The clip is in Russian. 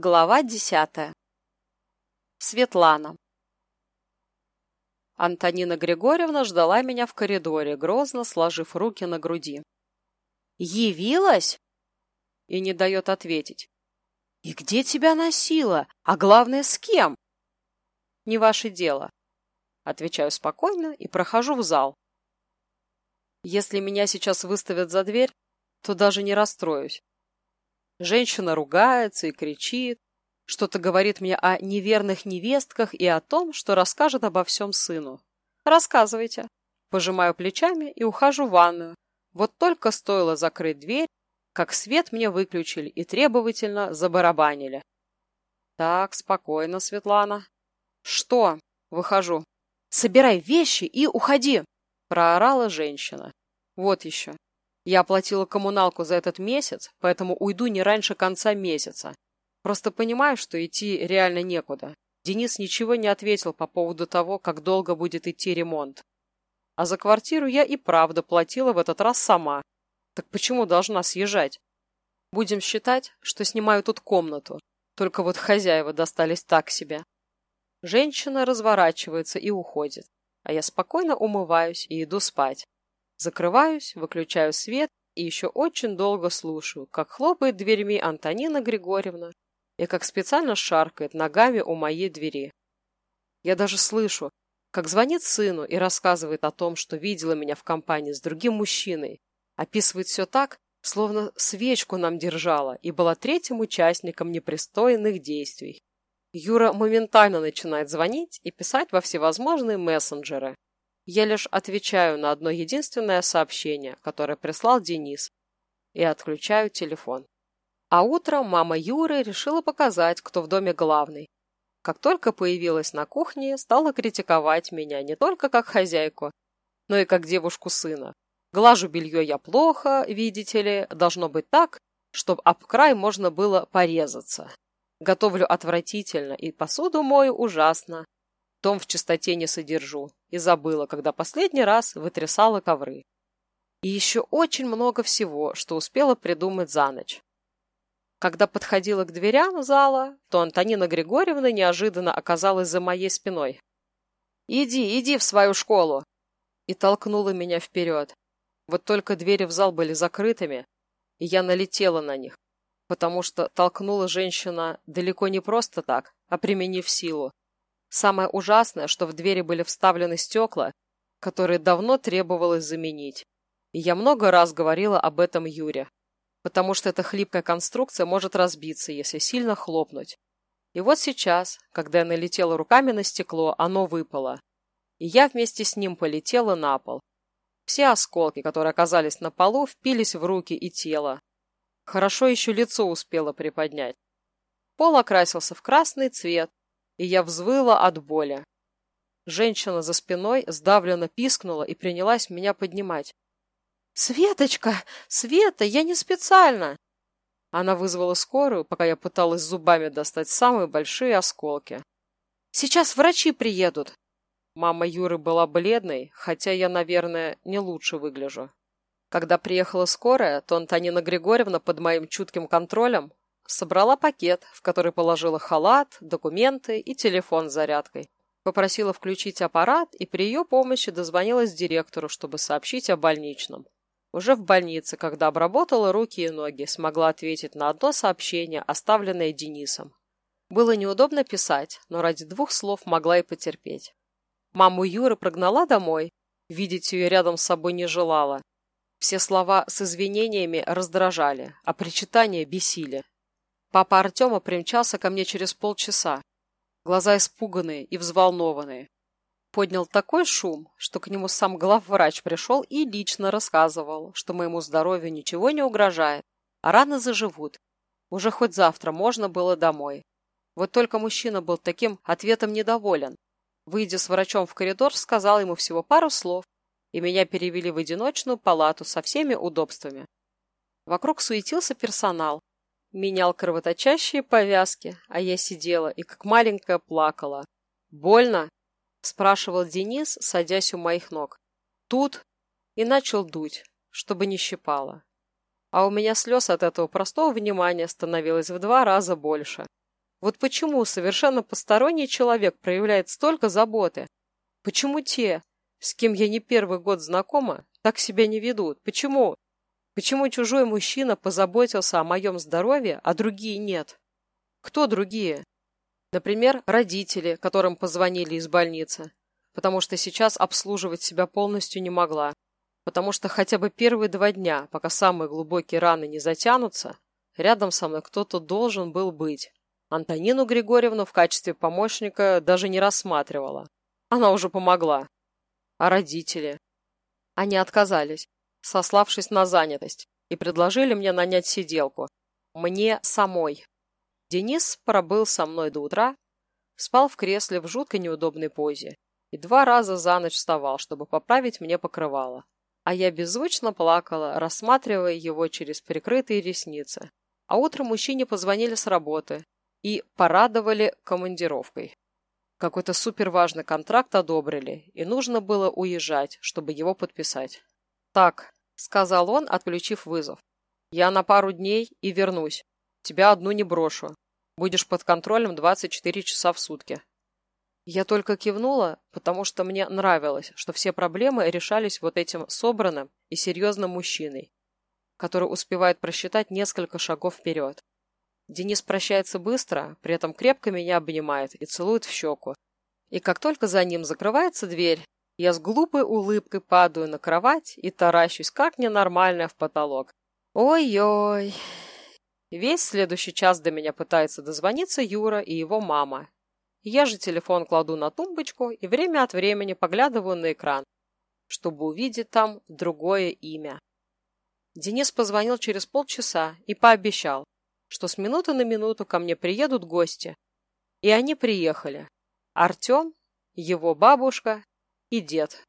Глава десятая. Светлана. Антонина Григорьевна ждала меня в коридоре, грозно сложив руки на груди. «Явилась?» И не дает ответить. «И где тебя носила? А главное, с кем?» «Не ваше дело». Отвечаю спокойно и прохожу в зал. Если меня сейчас выставят за дверь, то даже не расстроюсь. Женщина ругается и кричит, что-то говорит мне о неверных невестках и о том, что расскажет обо всем сыну. Рассказывайте. Пожимаю плечами и ухожу в ванную. Вот только стоило закрыть дверь, как свет мне выключили и требовательно забарабанили. Так, спокойно, Светлана. Что? Выхожу. Собирай вещи и уходи, проорала женщина. Вот еще. Я оплатила коммуналку за этот месяц, поэтому уйду не раньше конца месяца. Просто понимаю, что идти реально некуда. Денис ничего не ответил по поводу того, как долго будет идти ремонт. А за квартиру я и правда платила в этот раз сама. Так почему должна съезжать? Будем считать, что снимаю тут комнату. Только вот хозяева достались так себе. Женщина разворачивается и уходит, а я спокойно умываюсь и иду спать. Закрываюсь, выключаю свет и еще очень долго слушаю, как хлопает дверьми Антонина Григорьевна и как специально шаркает ногами у моей двери. Я даже слышу, как звонит сыну и рассказывает о том, что видела меня в компании с другим мужчиной. Описывает все так, словно свечку нам держала и была третьим участником непристойных действий. Юра моментально начинает звонить и писать во всевозможные мессенджеры. Я лишь отвечаю на одно единственное сообщение, которое прислал Денис, и отключаю телефон. А утром мама Юры решила показать, кто в доме главный. Как только появилась на кухне, стала критиковать меня не только как хозяйку, но и как девушку сына. Глажу белье я плохо, видите ли, должно быть так, чтобы об край можно было порезаться. Готовлю отвратительно и посуду мою ужасно. Дом в чистоте не содержу и забыла, когда последний раз вытрясала ковры. И еще очень много всего, что успела придумать за ночь. Когда подходила к дверям зала, то Антонина Григорьевна неожиданно оказалась за моей спиной. «Иди, иди в свою школу!» И толкнула меня вперед. Вот только двери в зал были закрытыми, и я налетела на них, потому что толкнула женщина далеко не просто так, а применив силу. Самое ужасное, что в двери были вставлены стекла, которые давно требовалось заменить. И я много раз говорила об этом Юре, потому что эта хлипкая конструкция может разбиться, если сильно хлопнуть. И вот сейчас, когда я налетела руками на стекло, оно выпало. И я вместе с ним полетела на пол. Все осколки, которые оказались на полу, впились в руки и тело. Хорошо еще лицо успело приподнять. Пол окрасился в красный цвет, и я взвыла от боли. Женщина за спиной сдавленно пискнула и принялась меня поднимать. «Светочка! Света! Я не специально!» Она вызвала скорую, пока я пыталась зубами достать самые большие осколки. «Сейчас врачи приедут!» Мама Юры была бледной, хотя я, наверное, не лучше выгляжу. Когда приехала скорая, то Антонина Григорьевна под моим чутким контролем Собрала пакет, в который положила халат, документы и телефон с зарядкой. Попросила включить аппарат и при ее помощи дозвонилась директору, чтобы сообщить о больничном. Уже в больнице, когда обработала руки и ноги, смогла ответить на одно сообщение, оставленное Денисом. Было неудобно писать, но ради двух слов могла и потерпеть. Маму Юры прогнала домой, видеть ее рядом с собой не желала. Все слова с извинениями раздражали, а причитания бесили. Папа Артема примчался ко мне через полчаса. Глаза испуганные и взволнованные. Поднял такой шум, что к нему сам главврач пришел и лично рассказывал, что моему здоровью ничего не угрожает, а раны заживут. Уже хоть завтра можно было домой. Вот только мужчина был таким ответом недоволен. Выйдя с врачом в коридор, сказал ему всего пару слов, и меня перевели в одиночную палату со всеми удобствами. Вокруг суетился персонал, менял кровоточащие повязки, а я сидела и как маленькая плакала. «Больно?» – спрашивал Денис, садясь у моих ног. «Тут?» и начал дуть, чтобы не щипало. А у меня слез от этого простого внимания становилось в два раза больше. Вот почему совершенно посторонний человек проявляет столько заботы? Почему те, с кем я не первый год знакома, так себя не ведут? Почему? Почему чужой мужчина позаботился о моем здоровье, а другие нет? Кто другие? Например, родители, которым позвонили из больницы, потому что сейчас обслуживать себя полностью не могла, потому что хотя бы первые два дня, пока самые глубокие раны не затянутся, рядом со мной кто-то должен был быть. Антонину Григорьевну в качестве помощника даже не рассматривала. Она уже помогла. А родители? Они отказались сославшись на занятость, и предложили мне нанять сиделку. Мне самой. Денис пробыл со мной до утра, спал в кресле в жутко неудобной позе и два раза за ночь вставал, чтобы поправить мне покрывало. А я беззвучно плакала, рассматривая его через прикрытые ресницы. А утром мужчине позвонили с работы и порадовали командировкой. Какой-то суперважный контракт одобрили, и нужно было уезжать, чтобы его подписать. «Так», — сказал он, отключив вызов. «Я на пару дней и вернусь. Тебя одну не брошу. Будешь под контролем 24 часа в сутки». Я только кивнула, потому что мне нравилось, что все проблемы решались вот этим собранным и серьезным мужчиной, который успевает просчитать несколько шагов вперед. Денис прощается быстро, при этом крепко меня обнимает и целует в щеку. И как только за ним закрывается дверь, я с глупой улыбкой падаю на кровать и таращусь, как ненормальная в потолок. Ой-ой. Весь следующий час до меня пытается дозвониться Юра и его мама. Я же телефон кладу на тумбочку и время от времени поглядываю на экран, чтобы увидеть там другое имя. Денис позвонил через полчаса и пообещал, что с минуты на минуту ко мне приедут гости. И они приехали. Артем, его бабушка и дед.